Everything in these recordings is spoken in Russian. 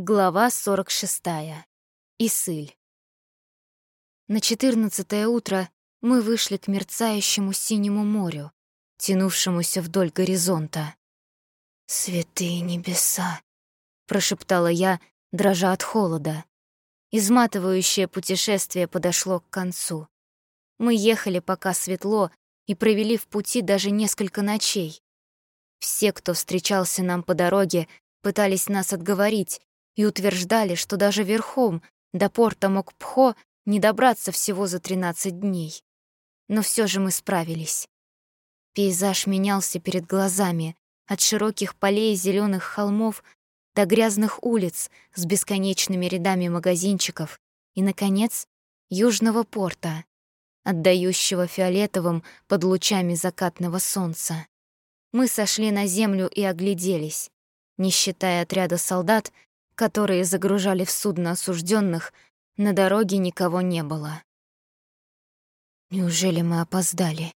Глава 46. Исыль. На четырнадцатое утро мы вышли к мерцающему синему морю, тянувшемуся вдоль горизонта. «Святые небеса!» — прошептала я, дрожа от холода. Изматывающее путешествие подошло к концу. Мы ехали, пока светло, и провели в пути даже несколько ночей. Все, кто встречался нам по дороге, пытались нас отговорить, и утверждали, что даже верхом до порта Мокпхо не добраться всего за 13 дней. Но все же мы справились. Пейзаж менялся перед глазами, от широких полей зеленых холмов до грязных улиц с бесконечными рядами магазинчиков и, наконец, южного порта, отдающего фиолетовым под лучами закатного солнца. Мы сошли на землю и огляделись. Не считая отряда солдат, которые загружали в судно осужденных, на дороге никого не было. Неужели мы опоздали?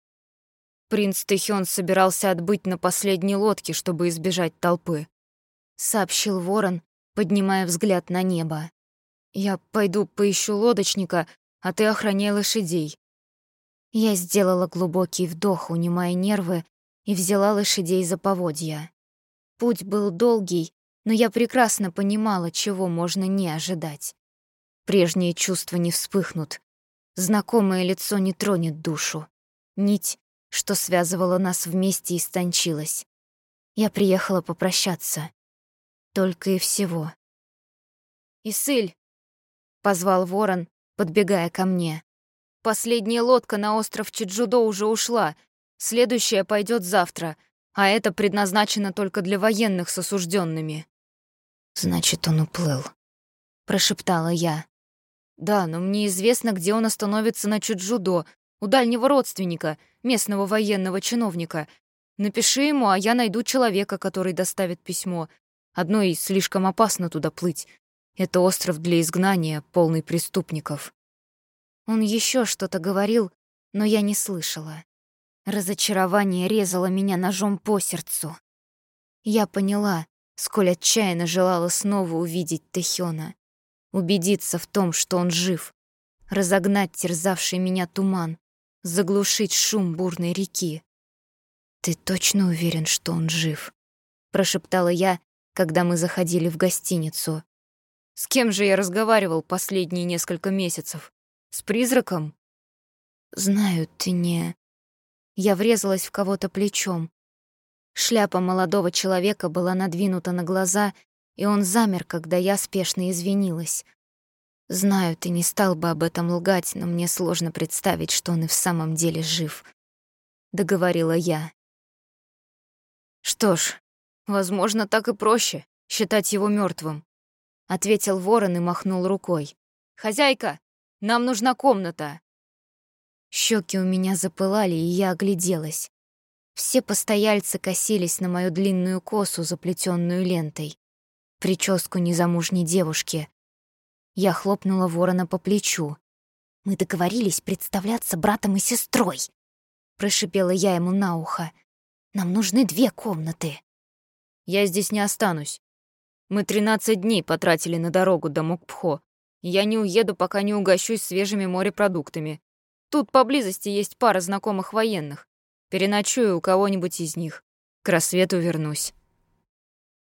Принц Тэхён собирался отбыть на последней лодке, чтобы избежать толпы, сообщил Ворон, поднимая взгляд на небо. Я пойду поищу лодочника, а ты охраняй лошадей. Я сделала глубокий вдох, унимая нервы, и взяла лошадей за поводья. Путь был долгий, но я прекрасно понимала, чего можно не ожидать. Прежние чувства не вспыхнут, знакомое лицо не тронет душу. Нить, что связывала нас вместе, истончилась. Я приехала попрощаться. Только и всего. «Исыль!» — позвал ворон, подбегая ко мне. «Последняя лодка на остров Чиджудо уже ушла. Следующая пойдет завтра, а это предназначено только для военных с осужденными. «Значит, он уплыл», — прошептала я. «Да, но мне известно, где он остановится на Чуджудо, у дальнего родственника, местного военного чиновника. Напиши ему, а я найду человека, который доставит письмо. Одной слишком опасно туда плыть. Это остров для изгнания, полный преступников». Он еще что-то говорил, но я не слышала. Разочарование резало меня ножом по сердцу. Я поняла, сколь отчаянно желала снова увидеть Тэхёна, убедиться в том, что он жив, разогнать терзавший меня туман, заглушить шум бурной реки. «Ты точно уверен, что он жив?» — прошептала я, когда мы заходили в гостиницу. «С кем же я разговаривал последние несколько месяцев? С призраком?» «Знаю, ты не...» Я врезалась в кого-то плечом, Шляпа молодого человека была надвинута на глаза, и он замер, когда я спешно извинилась. Знаю, ты не стал бы об этом лгать, но мне сложно представить, что он и в самом деле жив. Договорила я. Что ж, возможно, так и проще считать его мертвым, ответил ворон и махнул рукой. Хозяйка, нам нужна комната. Щеки у меня запылали, и я огляделась. Все постояльцы косились на мою длинную косу, заплетенную лентой. Прическу незамужней девушки. Я хлопнула ворона по плечу. «Мы договорились представляться братом и сестрой», — прошипела я ему на ухо. «Нам нужны две комнаты». «Я здесь не останусь. Мы тринадцать дней потратили на дорогу до Мокпхо. Я не уеду, пока не угощусь свежими морепродуктами. Тут поблизости есть пара знакомых военных. Переночую у кого-нибудь из них. К рассвету вернусь.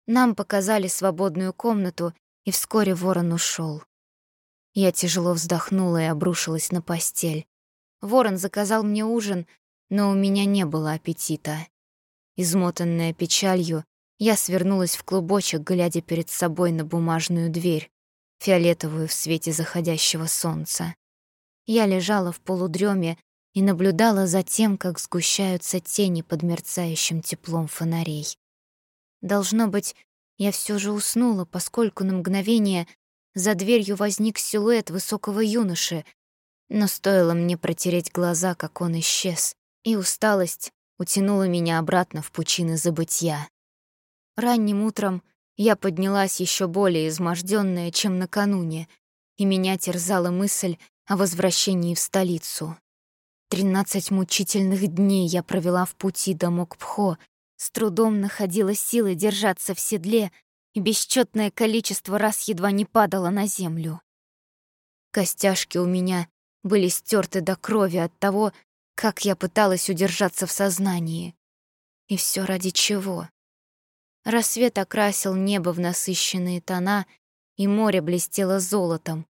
Нам показали свободную комнату, и вскоре ворон ушел. Я тяжело вздохнула и обрушилась на постель. Ворон заказал мне ужин, но у меня не было аппетита. Измотанная печалью, я свернулась в клубочек, глядя перед собой на бумажную дверь, фиолетовую в свете заходящего солнца. Я лежала в полудреме, и наблюдала за тем, как сгущаются тени под мерцающим теплом фонарей. Должно быть, я все же уснула, поскольку на мгновение за дверью возник силуэт высокого юноши, но стоило мне протереть глаза, как он исчез, и усталость утянула меня обратно в пучины забытья. Ранним утром я поднялась еще более измождённая, чем накануне, и меня терзала мысль о возвращении в столицу. Тринадцать мучительных дней я провела в пути до Мокпхо, с трудом находила силы держаться в седле, и бесчетное количество раз едва не падала на землю. Костяшки у меня были стерты до крови от того, как я пыталась удержаться в сознании. И все ради чего? Рассвет окрасил небо в насыщенные тона, и море блестело золотом.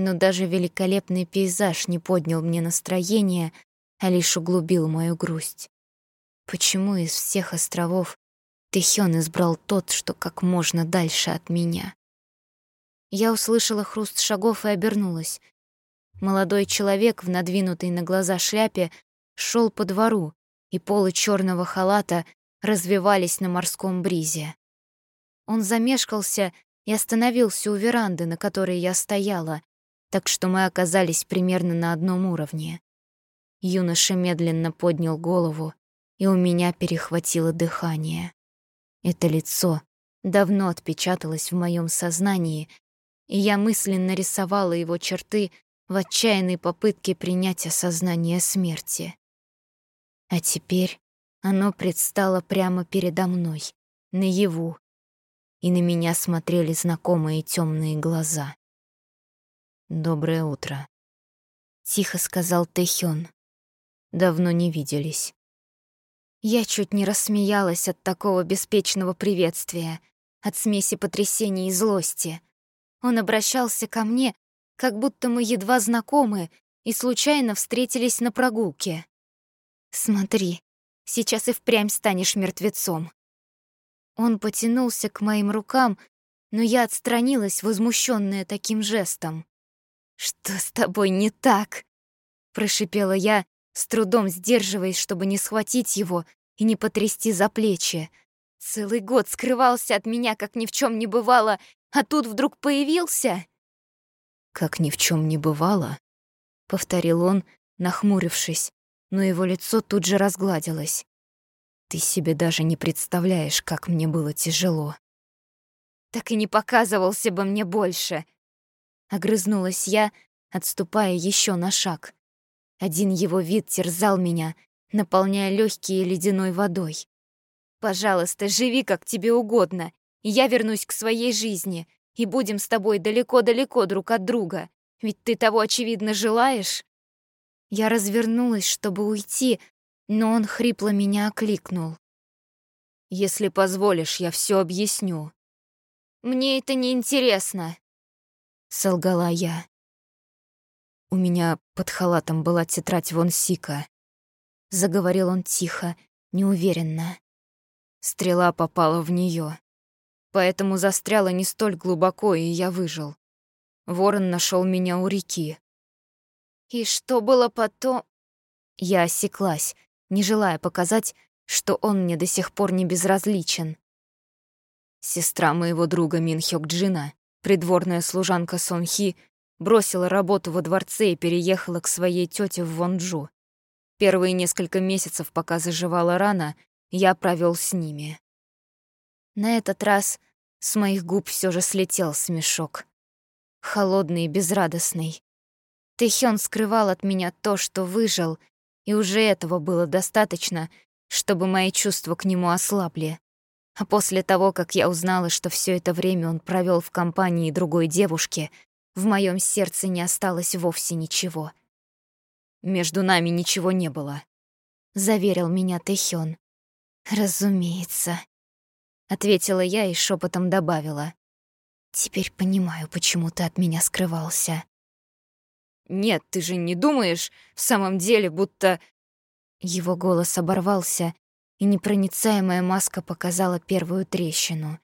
Но даже великолепный пейзаж не поднял мне настроение, а лишь углубил мою грусть. Почему из всех островов Тэхён избрал тот, что как можно дальше от меня? Я услышала хруст шагов и обернулась. Молодой человек в надвинутой на глаза шляпе шел по двору, и полы черного халата развивались на морском бризе. Он замешкался и остановился у веранды, на которой я стояла, так что мы оказались примерно на одном уровне. Юноша медленно поднял голову, и у меня перехватило дыхание. Это лицо давно отпечаталось в моем сознании, и я мысленно рисовала его черты в отчаянной попытке принять осознание смерти. А теперь оно предстало прямо передо мной, наяву, и на меня смотрели знакомые темные глаза. «Доброе утро», — тихо сказал Тэхён. «Давно не виделись». Я чуть не рассмеялась от такого беспечного приветствия, от смеси потрясения и злости. Он обращался ко мне, как будто мы едва знакомы и случайно встретились на прогулке. «Смотри, сейчас и впрямь станешь мертвецом». Он потянулся к моим рукам, но я отстранилась, возмущенная таким жестом. «Что с тобой не так?» — прошипела я, с трудом сдерживаясь, чтобы не схватить его и не потрясти за плечи. Целый год скрывался от меня, как ни в чем не бывало, а тут вдруг появился. «Как ни в чем не бывало», — повторил он, нахмурившись, но его лицо тут же разгладилось. «Ты себе даже не представляешь, как мне было тяжело». «Так и не показывался бы мне больше», — огрызнулась я, отступая еще на шаг. Один его вид терзал меня, наполняя легкие ледяной водой. «Пожалуйста, живи как тебе угодно, и я вернусь к своей жизни, и будем с тобой далеко-далеко друг от друга, ведь ты того, очевидно, желаешь». Я развернулась, чтобы уйти, но он хрипло меня окликнул. «Если позволишь, я все объясню». «Мне это не интересно», — солгала я. У меня под халатом была тетрадь Вон Сика. Заговорил он тихо, неуверенно. Стрела попала в нее, Поэтому застряла не столь глубоко, и я выжил. Ворон нашел меня у реки. И что было потом? Я осеклась, не желая показать, что он мне до сих пор не безразличен. Сестра моего друга Мин Хёк Джина, придворная служанка Сон Хи, бросила работу во дворце и переехала к своей тете в Вонджу. Первые несколько месяцев, пока заживала рана, я провел с ними. На этот раз с моих губ все же слетел смешок. Холодный и безрадостный. Тэхён скрывал от меня то, что выжил, и уже этого было достаточно, чтобы мои чувства к нему ослабли. А после того, как я узнала, что все это время он провел в компании другой девушки, в моем сердце не осталось вовсе ничего. «Между нами ничего не было», — заверил меня Тэхён. «Разумеется», — ответила я и шепотом добавила. «Теперь понимаю, почему ты от меня скрывался». «Нет, ты же не думаешь в самом деле, будто...» Его голос оборвался, и непроницаемая маска показала первую трещину.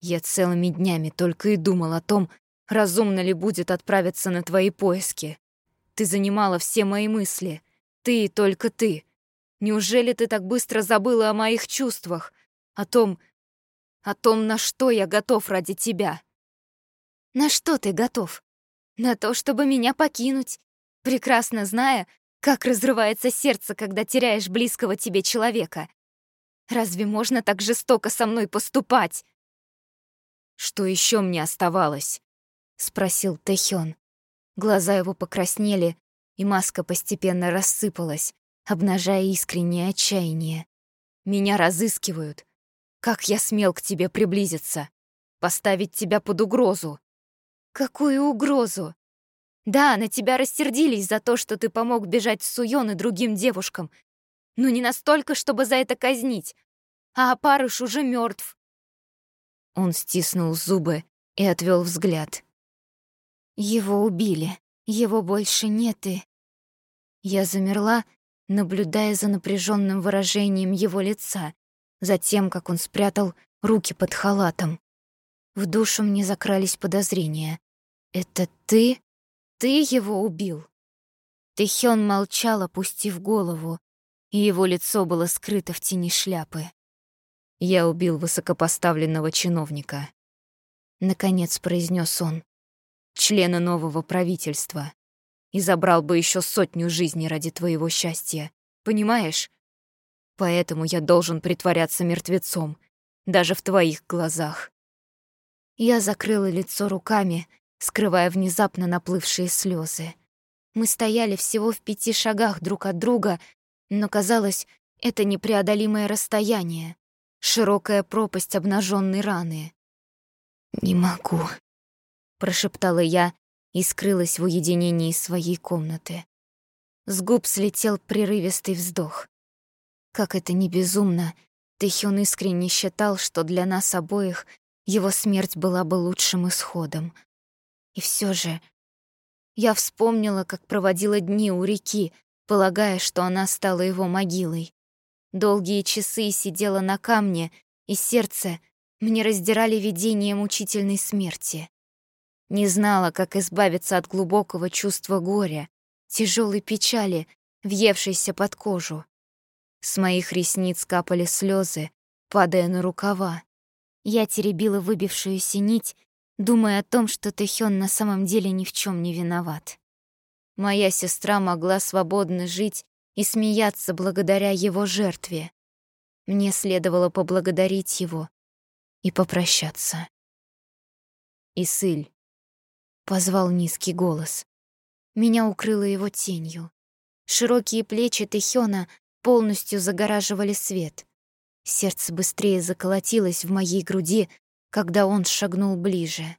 Я целыми днями только и думал о том, разумно ли будет отправиться на твои поиски. Ты занимала все мои мысли. Ты и только ты. Неужели ты так быстро забыла о моих чувствах? О том, о том, на что я готов ради тебя? На что ты готов? На то, чтобы меня покинуть, прекрасно зная, как разрывается сердце, когда теряешь близкого тебе человека. Разве можно так жестоко со мной поступать? Что еще мне оставалось? спросил Тэхён. Глаза его покраснели, и маска постепенно рассыпалась, обнажая искреннее отчаяние. Меня разыскивают. Как я смел к тебе приблизиться? Поставить тебя под угрозу? Какую угрозу? Да, на тебя рассердились за то, что ты помог бежать Суён и другим девушкам. Но не настолько, чтобы за это казнить. А опарыш уже мертв. Он стиснул зубы и отвел взгляд. Его убили. Его больше нет и... Я замерла, наблюдая за напряженным выражением его лица, за тем, как он спрятал руки под халатом. В душу мне закрались подозрения. «Это ты? Ты его убил?» Тэхён молчал, опустив голову, и его лицо было скрыто в тени шляпы. «Я убил высокопоставленного чиновника», — наконец произнес он, «члена нового правительства, и забрал бы еще сотню жизней ради твоего счастья, понимаешь? Поэтому я должен притворяться мертвецом, даже в твоих глазах». Я закрыла лицо руками, скрывая внезапно наплывшие слезы. Мы стояли всего в пяти шагах друг от друга, но казалось, это непреодолимое расстояние, широкая пропасть обнаженной раны. «Не могу», — прошептала я и скрылась в уединении своей комнаты. С губ слетел прерывистый вздох. Как это не безумно, Тэхён искренне считал, что для нас обоих его смерть была бы лучшим исходом — и все же я вспомнила, как проводила дни у реки, полагая, что она стала его могилой. Долгие часы сидела на камне, и сердце мне раздирали видение мучительной смерти. Не знала, как избавиться от глубокого чувства горя, тяжелой печали, въевшейся под кожу. С моих ресниц капали слезы, падая на рукава. Я теребила выбившуюся нить думая о том, что Тэхён на самом деле ни в чем не виноват. Моя сестра могла свободно жить и смеяться благодаря его жертве. Мне следовало поблагодарить его и попрощаться. «Исыль», — позвал низкий голос. Меня укрыло его тенью. Широкие плечи Тэхёна полностью загораживали свет. Сердце быстрее заколотилось в моей груди, когда он шагнул ближе.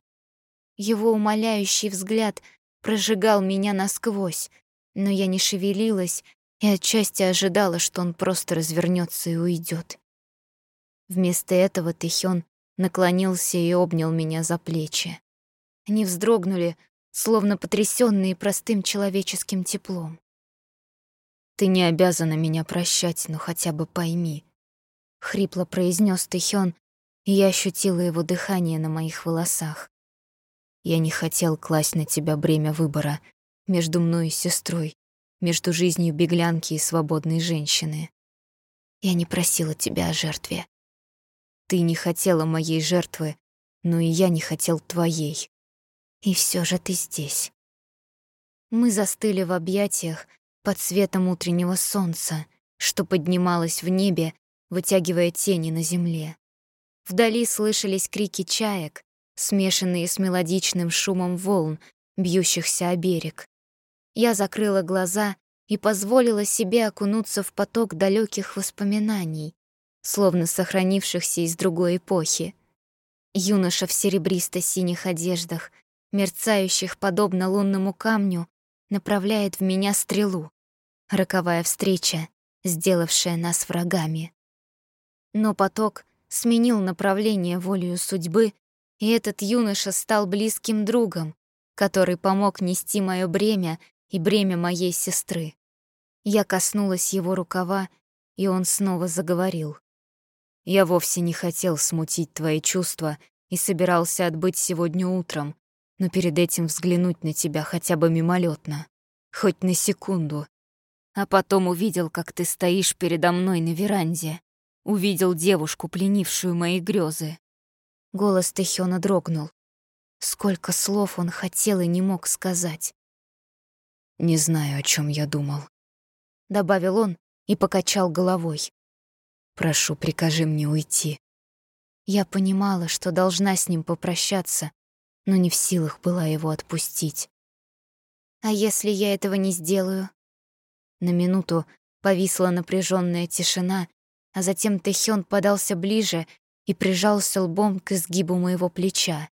Его умоляющий взгляд прожигал меня насквозь, но я не шевелилась и отчасти ожидала, что он просто развернется и уйдет. Вместо этого Тэхён наклонился и обнял меня за плечи. Они вздрогнули, словно потрясённые простым человеческим теплом. «Ты не обязана меня прощать, но хотя бы пойми», — хрипло произнес Тэхён, и я ощутила его дыхание на моих волосах. Я не хотел класть на тебя бремя выбора между мной и сестрой, между жизнью беглянки и свободной женщины. Я не просила тебя о жертве. Ты не хотела моей жертвы, но и я не хотел твоей. И все же ты здесь. Мы застыли в объятиях под светом утреннего солнца, что поднималось в небе, вытягивая тени на земле. Вдали слышались крики чаек, смешанные с мелодичным шумом волн, бьющихся о берег. Я закрыла глаза и позволила себе окунуться в поток далеких воспоминаний, словно сохранившихся из другой эпохи. Юноша в серебристо-синих одеждах, мерцающих подобно лунному камню, направляет в меня стрелу. Роковая встреча, сделавшая нас врагами. Но поток сменил направление волею судьбы, и этот юноша стал близким другом, который помог нести мое бремя и бремя моей сестры. Я коснулась его рукава, и он снова заговорил. «Я вовсе не хотел смутить твои чувства и собирался отбыть сегодня утром, но перед этим взглянуть на тебя хотя бы мимолетно, хоть на секунду. А потом увидел, как ты стоишь передо мной на веранде, Увидел девушку, пленившую мои грезы. Голос Тэхёна дрогнул. Сколько слов он хотел и не мог сказать. «Не знаю, о чем я думал», — добавил он и покачал головой. «Прошу, прикажи мне уйти». Я понимала, что должна с ним попрощаться, но не в силах была его отпустить. «А если я этого не сделаю?» На минуту повисла напряженная тишина, а затем Тэхён подался ближе и прижался лбом к изгибу моего плеча.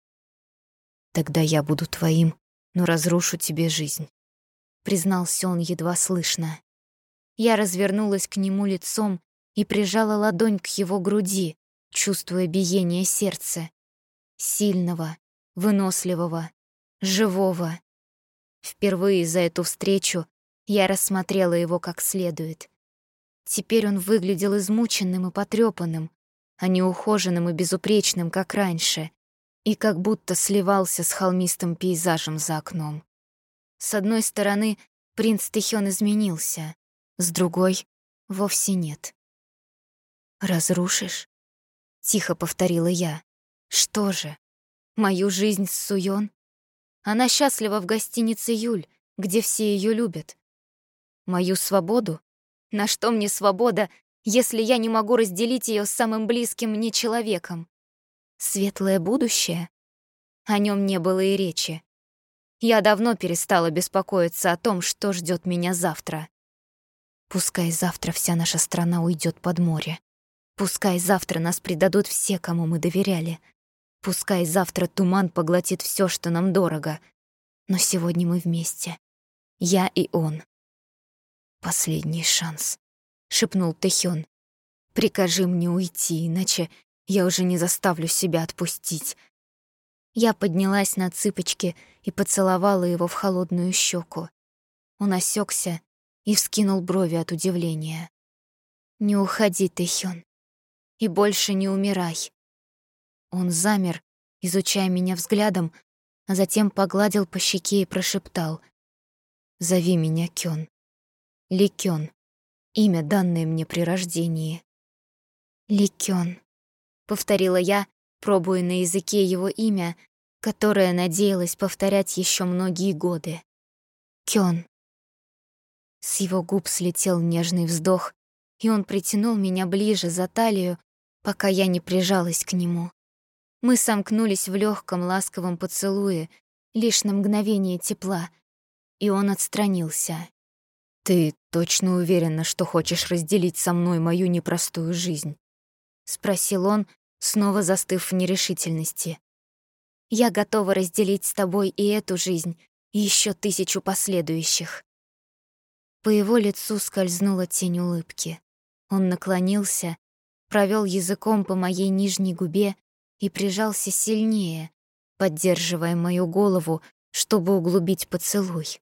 «Тогда я буду твоим, но разрушу тебе жизнь», — признался он едва слышно. Я развернулась к нему лицом и прижала ладонь к его груди, чувствуя биение сердца. Сильного, выносливого, живого. Впервые за эту встречу я рассмотрела его как следует. Теперь он выглядел измученным и потрёпанным, а не ухоженным и безупречным, как раньше, и как будто сливался с холмистым пейзажем за окном. С одной стороны, принц Тихён изменился, с другой — вовсе нет. «Разрушишь?» — тихо повторила я. «Что же, мою жизнь с Суён? Она счастлива в гостинице Юль, где все ее любят. Мою свободу? На что мне свобода, если я не могу разделить ее с самым близким мне человеком? Светлое будущее? О нем не было и речи. Я давно перестала беспокоиться о том, что ждет меня завтра. Пускай завтра вся наша страна уйдет под море. Пускай завтра нас предадут все, кому мы доверяли. Пускай завтра туман поглотит все, что нам дорого. Но сегодня мы вместе. Я и он. «Последний шанс», — шепнул Тэхён. «Прикажи мне уйти, иначе я уже не заставлю себя отпустить». Я поднялась на цыпочки и поцеловала его в холодную щеку. Он осекся и вскинул брови от удивления. «Не уходи, Тэхён, и больше не умирай». Он замер, изучая меня взглядом, а затем погладил по щеке и прошептал. «Зови меня Кён». Ликён. Имя, данное мне при рождении. Ликён. Повторила я, пробуя на языке его имя, которое надеялась повторять еще многие годы. Кён. С его губ слетел нежный вздох, и он притянул меня ближе за талию, пока я не прижалась к нему. Мы сомкнулись в легком ласковом поцелуе, лишь на мгновение тепла, и он отстранился. «Ты точно уверена, что хочешь разделить со мной мою непростую жизнь?» — спросил он, снова застыв в нерешительности. «Я готова разделить с тобой и эту жизнь, и еще тысячу последующих». По его лицу скользнула тень улыбки. Он наклонился, провел языком по моей нижней губе и прижался сильнее, поддерживая мою голову, чтобы углубить поцелуй.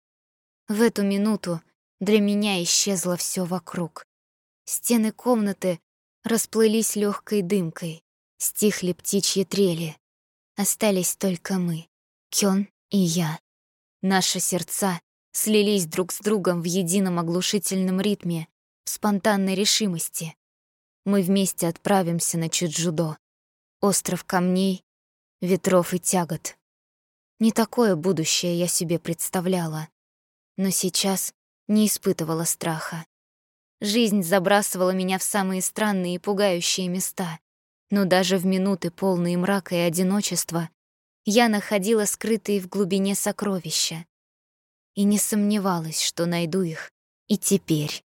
В эту минуту для меня исчезло все вокруг. Стены комнаты расплылись легкой дымкой, стихли птичьи трели. Остались только мы, Кён и я. Наши сердца слились друг с другом в едином оглушительном ритме, в спонтанной решимости. Мы вместе отправимся на Чуджудо, остров камней, ветров и тягот. Не такое будущее я себе представляла. Но сейчас не испытывала страха. Жизнь забрасывала меня в самые странные и пугающие места, но даже в минуты полные мрака и одиночества я находила скрытые в глубине сокровища и не сомневалась, что найду их и теперь.